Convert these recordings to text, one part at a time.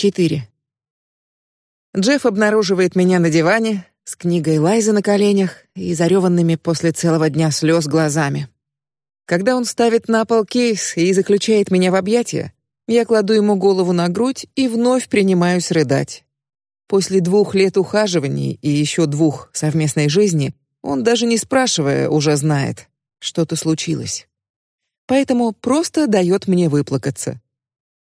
Четыре. Джефф обнаруживает меня на диване с книгой Лайзы на коленях и зареванными после целого дня слез глазами. Когда он ставит на пол кейс и заключает меня в объятия, я кладу ему голову на грудь и вновь принимаюсь рыдать. После двух лет ухаживаний и еще двух совместной жизни он даже не спрашивая уже знает, что-то случилось. Поэтому просто дает мне выплакаться.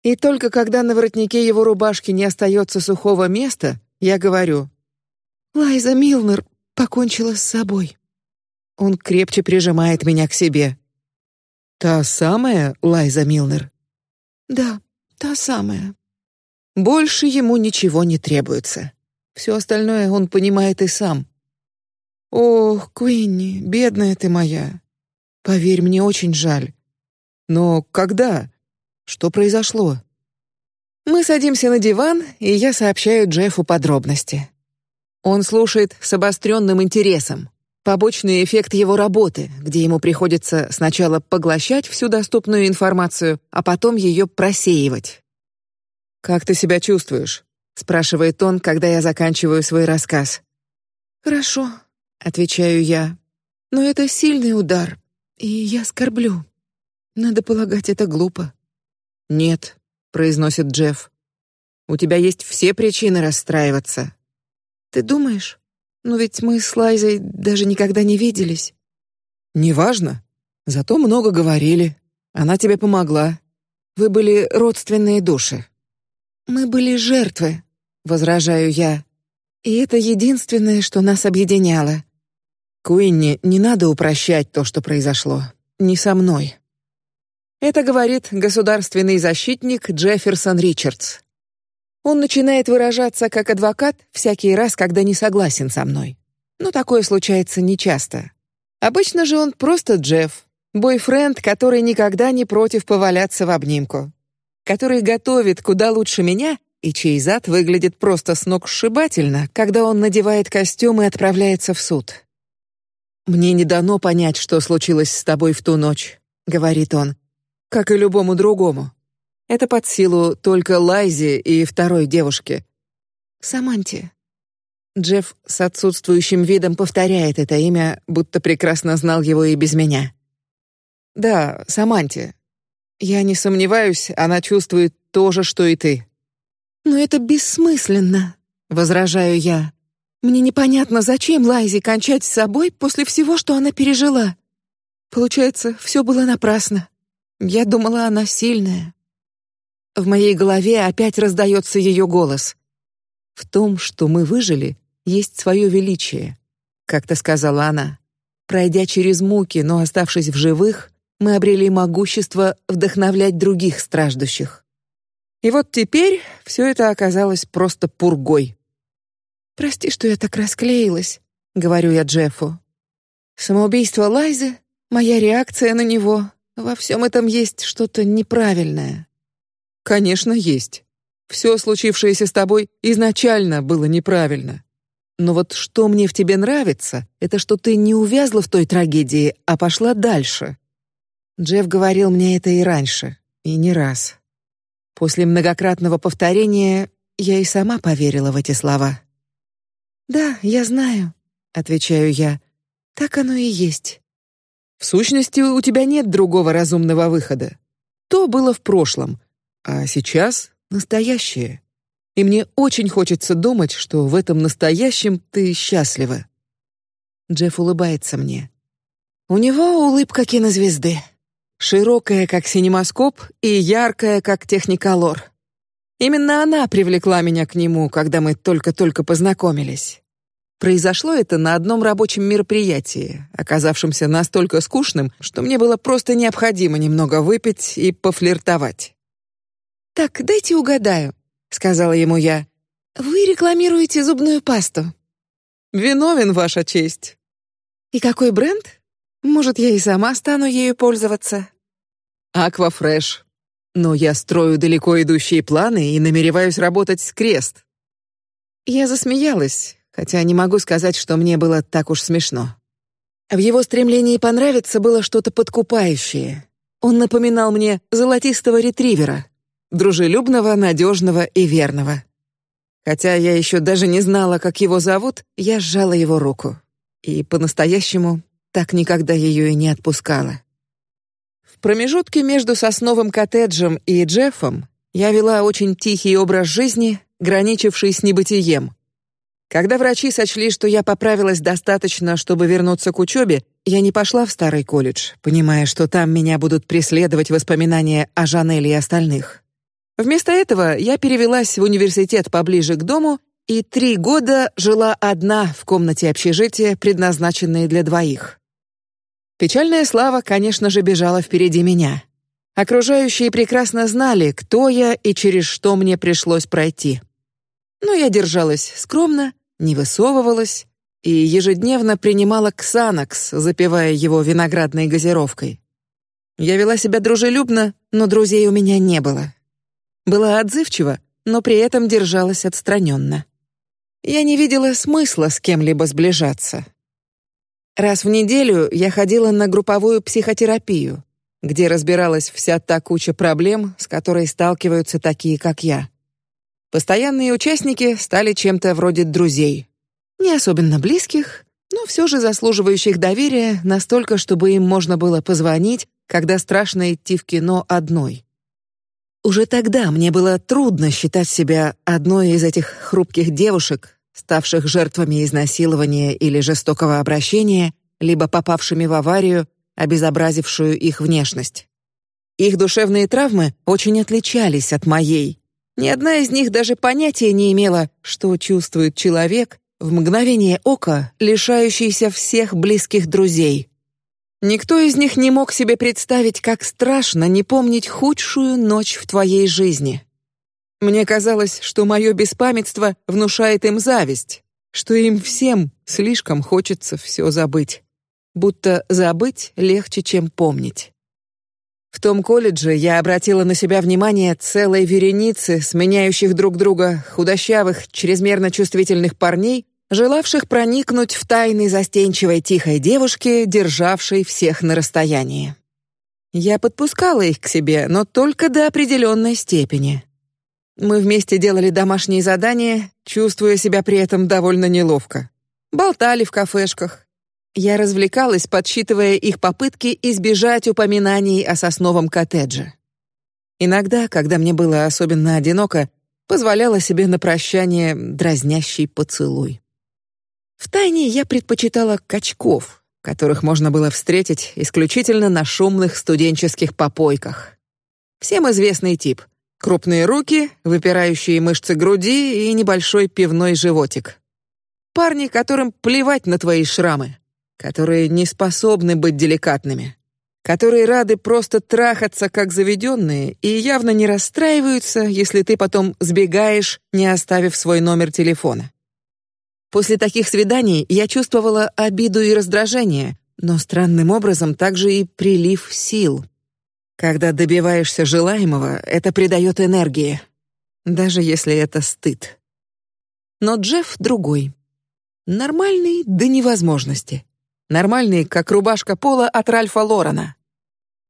И только когда на воротнике его рубашки не остается сухого места, я говорю: Лайза Милнер покончила с собой. Он крепче прижимает меня к себе. Та самая Лайза Милнер. Да, та самая. Больше ему ничего не требуется. Все остальное он понимает и сам. Ох, Куинни, бедная ты моя. Поверь, мне очень жаль. Но когда? Что произошло? Мы садимся на диван, и я сообщаю Джеффу подробности. Он слушает с обостренным интересом. Побочный эффект его работы, где ему приходится сначала поглощать всю доступную информацию, а потом ее просеивать. Как ты себя чувствуешь? спрашивает он, когда я заканчиваю свой рассказ. Хорошо, отвечаю я. Но это сильный удар, и я скорблю. Надо полагать, это глупо. Нет, произносит Джефф. У тебя есть все причины расстраиваться. Ты думаешь? Но ведь мы с Лайзой даже никогда не виделись. Неважно. Зато много говорили. Она тебе помогла. Вы были родственные души. Мы были жертвы, возражаю я. И это единственное, что нас объединяло. Куинни, не надо упрощать то, что произошло. Не со мной. Это говорит государственный защитник Джефферсон Ричардс. Он начинает выражаться как адвокат всякий раз, когда не согласен со мной. Но такое случается нечасто. Обычно же он просто Джефф, бойфренд, который никогда не против поваляться в обнимку, который готовит куда лучше меня и чей зад выглядит просто с ног сшибательно, когда он надевает костюм и отправляется в суд. Мне не дано понять, что случилось с тобой в ту ночь, говорит он как и любому другому. Это под силу только Лайзе и второй девушке. Саманте. Джефф с отсутствующим видом повторяет это имя, будто прекрасно знал его и без меня. Да, Саманте. Я не сомневаюсь, она чувствует то же, что и ты. Но это бессмысленно, возражаю я. Мне непонятно, зачем Лайзе кончать с собой после всего, что она пережила. Получается, все было напрасно. Я думала, она сильная. В моей голове опять раздается ее голос. В том, что мы выжили, есть свое величие, как-то сказала она. Пройдя через муки, но оставшись в живых, мы обрели могущество вдохновлять других страждущих. И вот теперь все это оказалось просто пургой. Прости, что я так расклеилась, говорю я Джеффу. Самоубийство Лайзы, моя реакция на него, во всем этом есть что-то неправильное. Конечно, есть. Все случившееся с тобой изначально было неправильно. Но вот что мне в тебе нравится, это что ты не увязла в той трагедии, а пошла дальше. Джефф говорил мне это и раньше, и не раз. После многократного повторения я и сама поверила в эти слова. Да, я знаю, отвечаю я. Так оно и есть. В сущности, у тебя нет другого разумного выхода. То было в прошлом, а сейчас настоящее. И мне очень хочется думать, что в этом настоящем ты счастлива. Джефф улыбается мне. У него улыбка кинозвезды, широкая как синемаскоп и яркая как техниколор. Именно она привлекла меня к нему, когда мы только-только познакомились. Произошло это на одном рабочем мероприятии, оказавшемся настолько скучным, что мне было просто необходимо немного выпить и пофлиртовать. Так, дайте угадаю, сказала ему я. Вы рекламируете зубную пасту. Виновен, ваша честь. И какой бренд? Может, я и сама стану ею пользоваться. Аквафреш. Но я строю далеко идущие планы и намереваюсь работать с Крест. Я засмеялась, хотя не могу сказать, что мне было так уж смешно. В его стремлении понравиться было что-то подкупающее. Он напоминал мне золотистого ретривера. дружелюбного, надежного и верного. Хотя я еще даже не знала, как его зовут, я сжала его руку и по-настоящему так никогда ее и не отпускала. В промежутке между сосновым коттеджем и Джеффом я вела очень тихий образ жизни, граничивший с небытием. Когда врачи сочли, что я поправилась достаточно, чтобы вернуться к учебе, я не пошла в старый колледж, понимая, что там меня будут преследовать воспоминания о Жанеле и остальных. Вместо этого я перевелась в университет поближе к дому и три года жила одна в комнате общежития, предназначенной для двоих. Печальная слава, конечно же, бежала впереди меня. Окружающие прекрасно знали, кто я и через что мне пришлось пройти. Но я держалась скромно, не высовывалась и ежедневно принимала ксанакс, запивая его виноградной газировкой. Я вела себя дружелюбно, но друзей у меня не было. Была отзывчива, но при этом держалась отстраненно. Я не видела смысла с кем-либо сближаться. Раз в неделю я ходила на групповую психотерапию, где разбиралась вся та куча проблем, с которой сталкиваются такие, как я. Постоянные участники стали чем-то вроде друзей, не особенно близких, но все же заслуживающих доверия настолько, чтобы им можно было позвонить, когда страшно идти в кино одной. Уже тогда мне было трудно считать себя одной из этих хрупких девушек, ставших жертвами изнасилования или жестокого обращения, либо попавшими в аварию, обезобразившую их внешность. Их душевные травмы очень отличались от моей. Ни одна из них даже понятия не имела, что чувствует человек в мгновение ока, лишающийся всех близких друзей. Никто из них не мог себе представить, как страшно не помнить худшую ночь в твоей жизни. Мне казалось, что мое беспамятство внушает им зависть, что им всем слишком хочется все забыть, будто забыть легче, чем помнить. В том колледже я обратила на себя внимание целой вереницы сменяющих друг друга худощавых, чрезмерно чувствительных парней желавших проникнуть в тайны застенчивой тихой девушки, державшей всех на расстоянии. Я подпускала их к себе, но только до определенной степени. Мы вместе делали домашние задания, чувствуя себя при этом довольно неловко. Болтали в кафешках. Я развлекалась, подсчитывая их попытки избежать упоминаний о сосновом коттедже. Иногда, когда мне было особенно одиноко, позволяла себе на прощание дразнящий поцелуй. В тайне я предпочитала качков, которых можно было встретить исключительно на шумных студенческих попойках. Всем известный тип: крупные руки, выпирающие мышцы груди и небольшой пивной животик. Парни, которым плевать на твои шрамы, которые не способны быть деликатными, которые рады просто трахаться как заведенные и явно не расстраиваются, если ты потом сбегаешь, не оставив свой номер телефона. После таких свиданий я чувствовала обиду и раздражение, но странным образом также и прилив сил. Когда добиваешься желаемого, это придает энергии, даже если это стыд. Но Джефф другой, нормальный до невозможности, нормальный, как рубашка пола от Ральфа Лорена.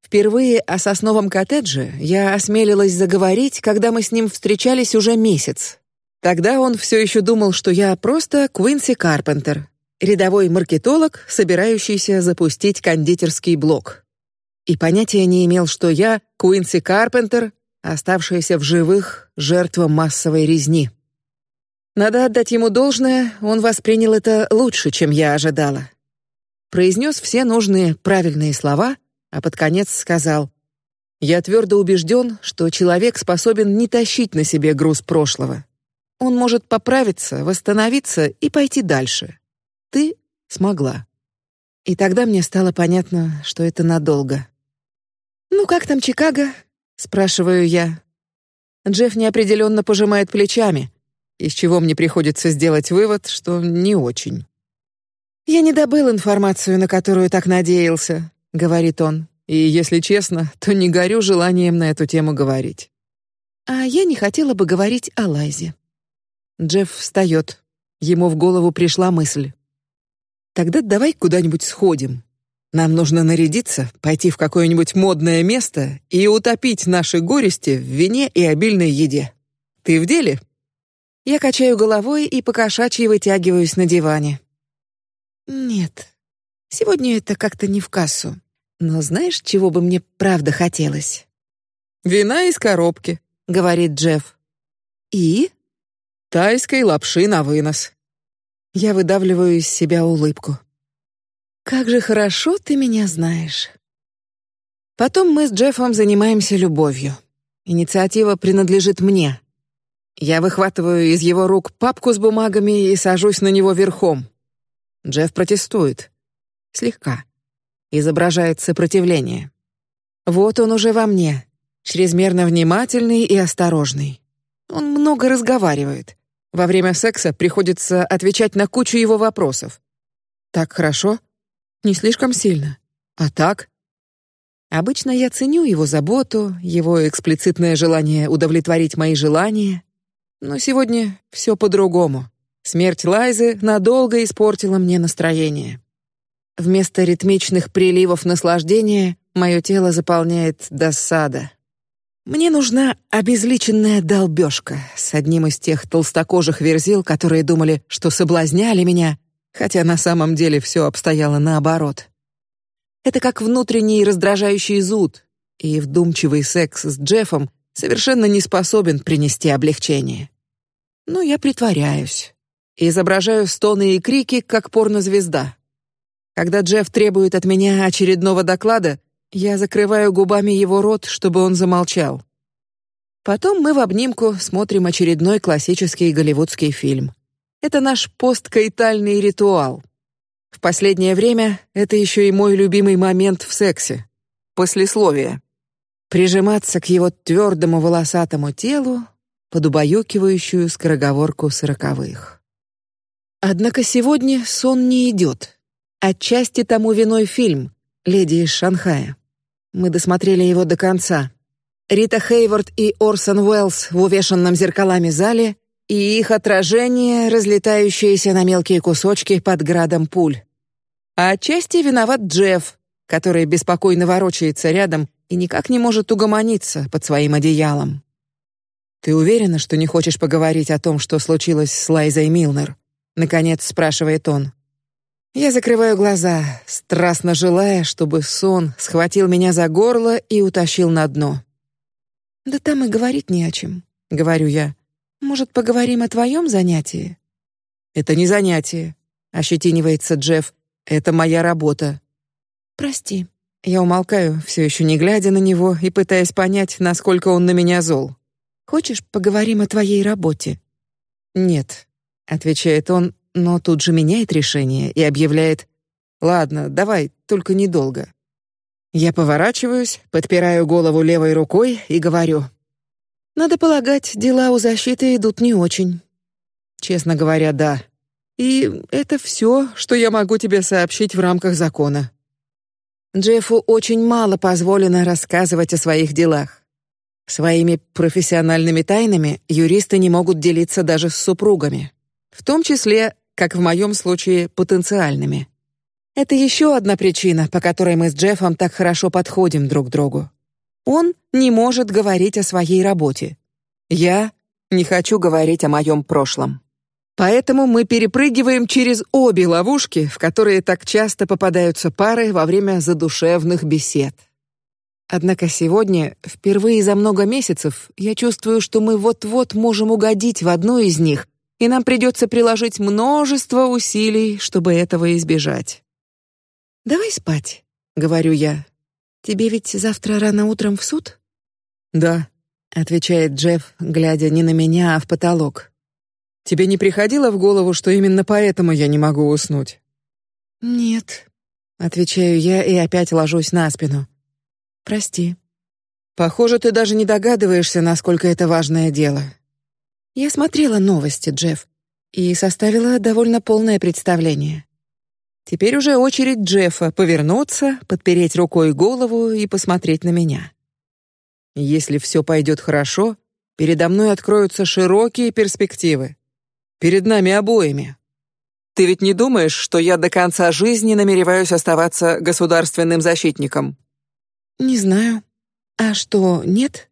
Впервые о сосновом коттедже я осмелилась заговорить, когда мы с ним встречались уже месяц, Тогда он все еще думал, что я просто Квинси Карпентер, рядовой маркетолог, собирающийся запустить кондитерский блок, и понятия не имел, что я Квинси Карпентер, оставшаяся в живых жертва массовой резни. Надо отдать ему должное, он воспринял это лучше, чем я ожидала. Произнес все нужные правильные слова, а под конец сказал: "Я твердо убежден, что человек способен не тащить на себе груз прошлого. Он может поправиться, восстановиться и пойти дальше. Ты смогла. И тогда мне стало понятно, что это надолго. Ну как там Чикаго? спрашиваю я. Джефф неопределенно пожимает плечами, из чего мне приходится сделать вывод, что не очень. Я не добыл информацию, на которую так надеялся, говорит он. И если честно, то не горю желанием на эту тему говорить. А я не хотела бы говорить о Лайзе. Джефф встает. Ему в голову пришла мысль. Тогда давай куда-нибудь сходим. Нам нужно нарядиться, пойти в какое-нибудь модное место и утопить наши горести в вине и обильной еде. Ты в деле? Я качаю головой и покошачьи вытягиваюсь на диване. Нет, сегодня это как-то не в кассу. Но знаешь, чего бы мне правда хотелось? Вина из коробки, говорит Джефф. И тайской лапши на вынос. Я выдавливаю из себя улыбку. Как же хорошо ты меня знаешь. Потом мы с Джеффом занимаемся любовью. Инициатива принадлежит мне. Я выхватываю из его рук папку с бумагами и сажусь на него верхом. Джефф протестует. Слегка. Изображает сопротивление. Вот он уже во мне, чрезмерно внимательный и осторожный. Он много разговаривает. Во время секса приходится отвечать на кучу его вопросов. Так хорошо? Не слишком сильно. А так? Обычно я ценю его заботу, его эксплицитное желание удовлетворить мои желания, но сегодня все по-другому. Смерть Лайзы надолго испортила мне настроение. Вместо ритмичных приливов наслаждения мое тело заполняет досада. Мне нужна обезличенная долбёжка с одним из тех толстокожих верзил, которые думали, что соблазняли меня, хотя на самом деле все обстояло наоборот. Это как внутренний раздражающий зуд, и вдумчивый секс с Джеффом совершенно не способен принести облегчение. Но я притворяюсь, изображаю стоны и крики, как порнозвезда. Когда Джефф требует от меня очередного доклада, я закрываю губами его рот, чтобы он замолчал. Потом мы в обнимку смотрим очередной классический голливудский фильм. Это наш посткаитальный ритуал. В последнее время это еще и мой любимый момент в сексе. Послесловие. Прижиматься к его твердому волосатому телу под убаюкивающую скороговорку сороковых. Однако сегодня сон не идет. Отчасти тому виной фильм «Леди из Шанхая». Мы досмотрели его до конца. Рита Хейворд и Орсон Уэллс в увешанном зеркалами зале и их отражение, разлетающееся на мелкие кусочки под градом пуль. А отчасти виноват Джефф, который беспокойно ворочается рядом и никак не может угомониться под своим одеялом. Ты уверена, что не хочешь поговорить о том, что случилось с Лайзой Милнер? Наконец спрашивает он. Я закрываю глаза, страстно желая, чтобы сон схватил меня за горло и утащил на дно. Да там и говорить не о чем, говорю я. Может, поговорим о твоем занятии? Это не занятие, ощетинивается Джефф. Это моя работа. Прости. Я умолкаю, все еще не глядя на него и пытаясь понять, насколько он на меня зол. Хочешь, поговорим о твоей работе? Нет, отвечает он, но тут же меняет решение и объявляет: "Ладно, давай, только недолго". Я поворачиваюсь, подпираю голову левой рукой и говорю: надо полагать, дела у защиты идут не очень. Честно говоря, да. И это все, что я могу тебе сообщить в рамках закона. Джеффу очень мало позволено рассказывать о своих делах. Своими профессиональными тайнами юристы не могут делиться даже с супругами, в том числе, как в моем случае, потенциальными. Это еще одна причина, по которой мы с Джеффом так хорошо подходим друг другу. Он не может говорить о своей работе. Я не хочу говорить о моем прошлом. Поэтому мы перепрыгиваем через обе ловушки, в которые так часто попадаются пары во время задушевных бесед. Однако сегодня, впервые за много месяцев, я чувствую, что мы вот-вот можем угодить в одну из них, и нам придется приложить множество усилий, чтобы этого избежать. Давай спать, говорю я. Тебе ведь завтра рано утром в суд? Да, отвечает Джефф, глядя не на меня, а в потолок. Тебе не приходило в голову, что именно поэтому я не могу уснуть? Нет, отвечаю я и опять ложусь на спину. Прости. Похоже, ты даже не догадываешься, насколько это важное дело. Я смотрела новости, Джефф, и составила довольно полное представление. Теперь уже очередь Джеффа повернуться, подпереть рукой голову и посмотреть на меня. Если все пойдет хорошо, передо мной откроются широкие перспективы. Перед нами обоими. Ты ведь не думаешь, что я до конца жизни намереваюсь оставаться государственным защитником? Не знаю. А что, нет?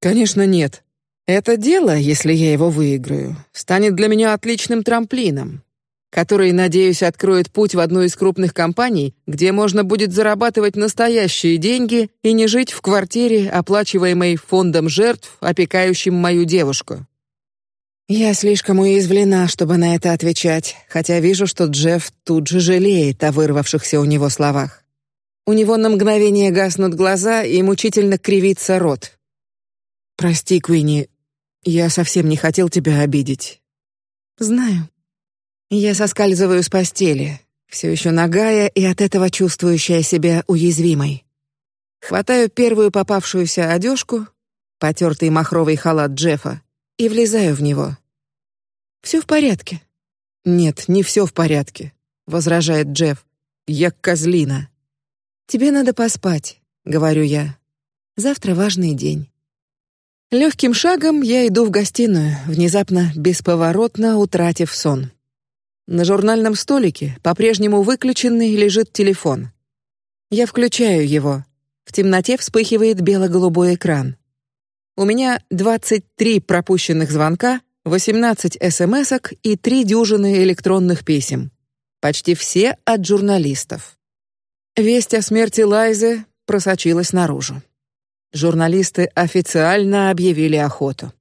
Конечно, нет. Это дело, если я его выиграю, станет для меня отличным трамплином, который, надеюсь, откроет путь в одну из крупных компаний, где можно будет зарабатывать настоящие деньги и не жить в квартире, оплачиваемой фондом жертв, опекающим мою девушку. Я слишком уязвлена, чтобы на это отвечать, хотя вижу, что Джефф тут же жалеет о вырвавшихся у него словах. У него на мгновение гаснут глаза и мучительно кривится рот. Прости, Квинни, я совсем не хотел тебя обидеть. Знаю. Я соскальзываю с постели, все еще нагая и от этого чувствующая себя уязвимой. Хватаю первую попавшуюся одежку, потертый махровый халат Джеффа, и влезаю в него. Все в порядке. Нет, не все в порядке, возражает Джефф. Я козлина. Тебе надо поспать, говорю я. Завтра важный день. Легким шагом я иду в гостиную, внезапно бесповоротно утратив сон. На журнальном столике по-прежнему выключенный лежит телефон. Я включаю его. В темноте вспыхивает бело-голубой экран. У меня 23 пропущенных звонка, 18 смсок и три дюжины электронных писем. Почти все от журналистов. Весть о смерти Лайзы просочилась наружу. Журналисты официально объявили охоту.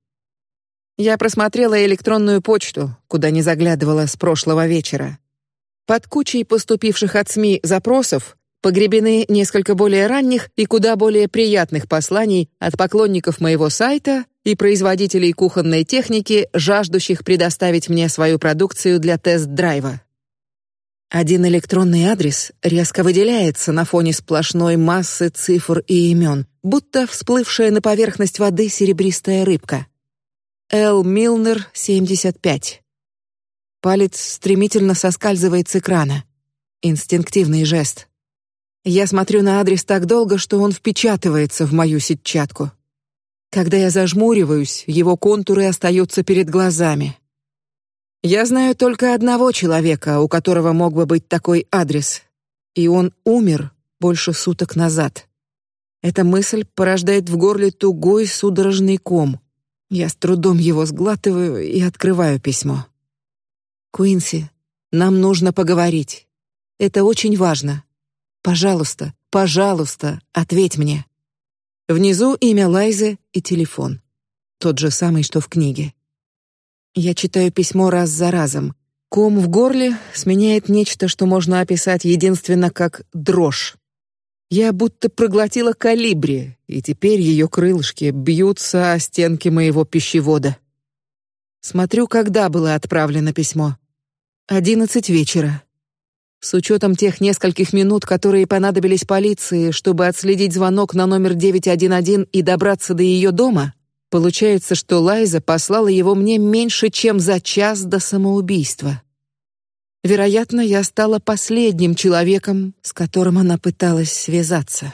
Я просмотрела электронную почту, куда не заглядывала с прошлого вечера. Под кучей поступивших от СМИ запросов погребены несколько более ранних и куда более приятных посланий от поклонников моего сайта и производителей кухонной техники, жаждущих предоставить мне свою продукцию для тест-драйва. Один электронный адрес резко выделяется на фоне сплошной массы цифр и имен, будто всплывшая на поверхность воды серебристая рыбка. Л. Милнер, 75. Палец стремительно соскальзывает с экрана. Инстинктивный жест. Я смотрю на адрес так долго, что он впечатывается в мою сетчатку. Когда я зажмуриваюсь, его контуры остаются перед глазами. Я знаю только одного человека, у которого мог бы быть такой адрес, и он умер больше суток назад. Эта мысль порождает в горле тугой судорожный ком. Я с трудом его сглатываю и открываю письмо. Куинси, нам нужно поговорить. Это очень важно. Пожалуйста, пожалуйста, ответь мне. Внизу имя Лайзы и телефон, тот же самый, что в книге. Я читаю письмо раз за разом. Ком в горле сменяет нечто, что можно описать единственно как дрожь. Я будто проглотила калибри, и теперь ее крылышки бьются о стенки моего пищевода. Смотрю, когда было отправлено письмо. Одиннадцать вечера. С учетом тех нескольких минут, которые понадобились полиции, чтобы отследить звонок на номер 911 и добраться до ее дома, получается, что Лайза послала его мне меньше, чем за час до самоубийства. Вероятно, я стала последним человеком, с которым она пыталась связаться.